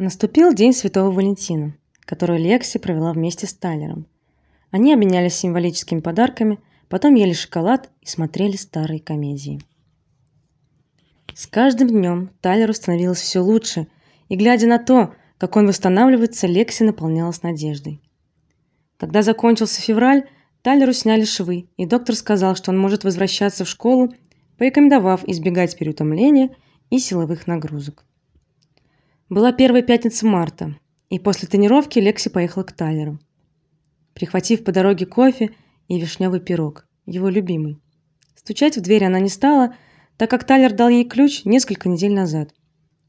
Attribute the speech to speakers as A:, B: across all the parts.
A: Наступил день Святого Валентина, который Лекси провела вместе с Тайлером. Они обменялись символическими подарками, потом ели шоколад и смотрели старые комедии. С каждым днем Тайлеру становилось все лучше, и глядя на то, как он восстанавливается, Лекси наполнялась надеждой. Когда закончился февраль, Тайлеру сняли швы, и доктор сказал, что он может возвращаться в школу, порекомендовав избегать переутомления и силовых нагрузок. Была первая пятница марта, и после тренировки Лекси поехала к Тайлеру, прихватив по дороге кофе и вишневый пирог, его любимый. Стучать в дверь она не стала, так как Тайлер дал ей ключ несколько недель назад.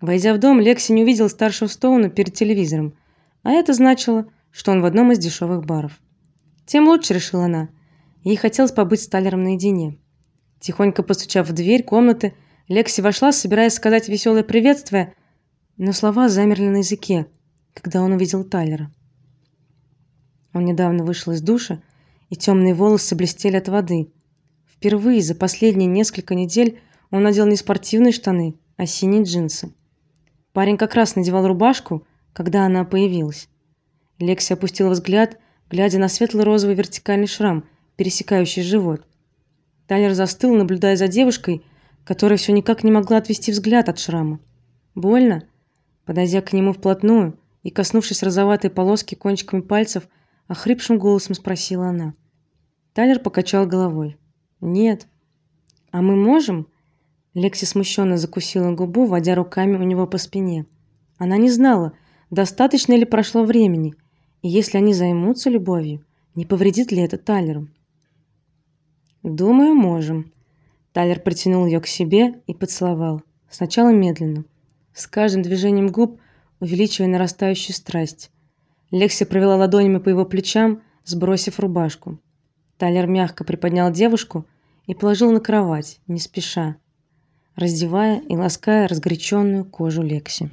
A: Войдя в дом, Лекси не увидела старшего Стоуна перед телевизором, а это значило, что он в одном из дешевых баров. Тем лучше, решила она. Ей хотелось побыть с Тайлером наедине. Тихонько постучав в дверь комнаты, Лекси вошла, собираясь сказать веселое приветствие, но слова замерли на языке, когда он увидел Тайлера. Он недавно вышел из душа, и темные волосы блестели от воды. Впервые за последние несколько недель он надел не спортивные штаны, а синие джинсы. Парень как раз надевал рубашку, когда она появилась. Лекси опустила взгляд, глядя на светло-розовый вертикальный шрам, пересекающий живот. Тайлер застыл, наблюдая за девушкой, которая все никак не могла отвести взгляд от шрама. Больно? Подойдя к нему вплотную и коснувшись розоватой полоски кончиками пальцев, охрипшим голосом спросила она. Тайлер покачал головой. Нет. А мы можем? Лекси смущенно закусила губу, водя руками у него по спине. Она не знала, достаточно ли прошло времени, и если они займутся любовью, не повредит ли это Тайлеру. Думаю, можем. Тайлер притянул ее к себе и поцеловал. Сначала медленно, с каждым движением губ увеличивая нарастающую страсть. Лекси провела ладонями по его плечам, сбросив рубашку. Тайлер мягко приподнял девушку и положил на кровать, не спеша, раздевая и лаская разгоряченную кожу Лекси.